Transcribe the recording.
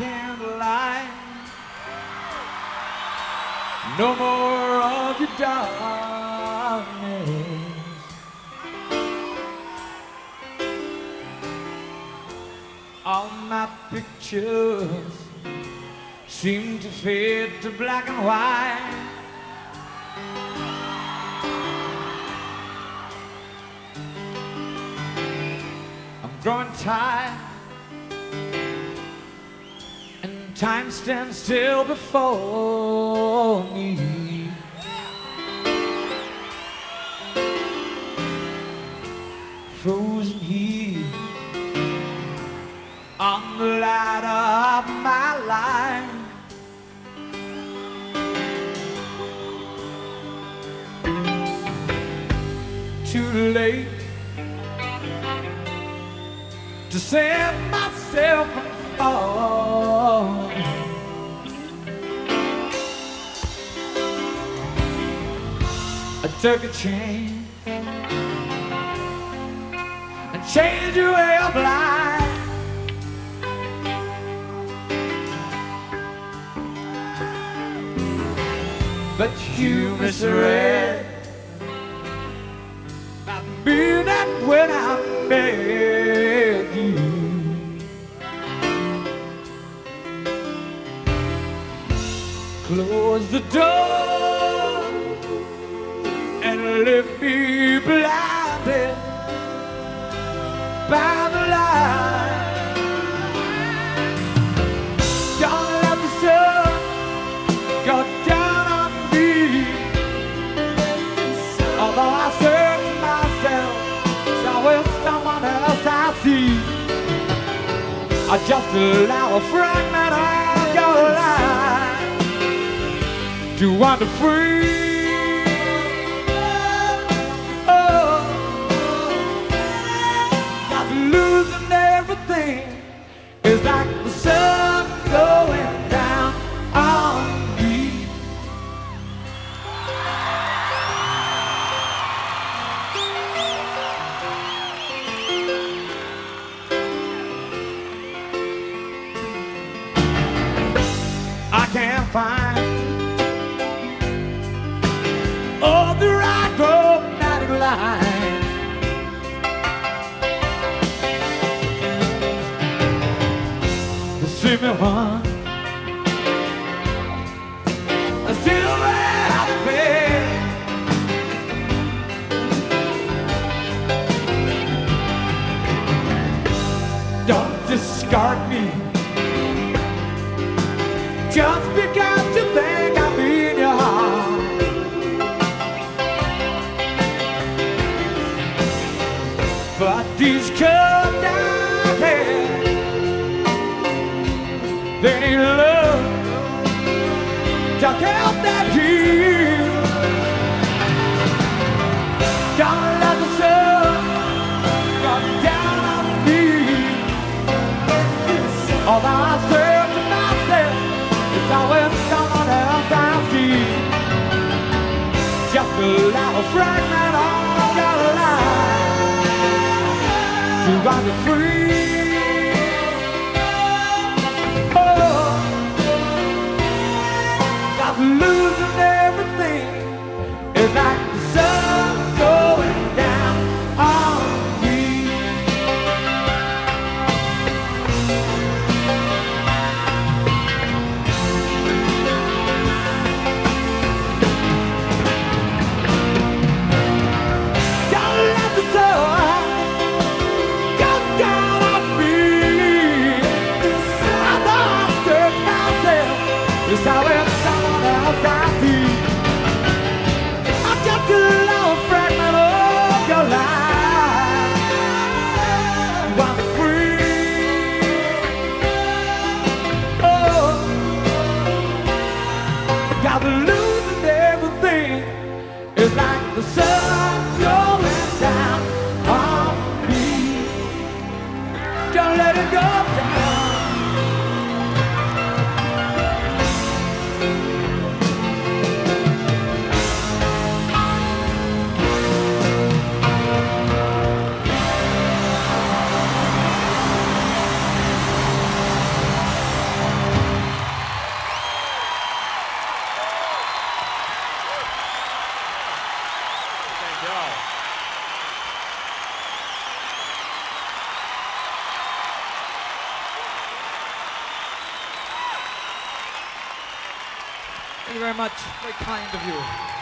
Lie. No more of your darkness. All my pictures seem to fade to black and white. I'm growing tired, time stands still before me. Frozen here on the ladder of my life. Too late to save myself took a chance and changed your way of life. But you misread my meaning when I met you. Close the door leave me blinded by the light. Don't let the sun go down on me. Although I search myself, so will someone else I see. I just allow a fragment of your life to wander free. Is See me one, still. Don't discard me just because you think I'm in your heart. But these come need love to help that heal. Don't let the sun go down on me. Although I say to myself, it's always someone else I see. Just a fragment of your life to wander free. Not Thank you very much. Very kind of you.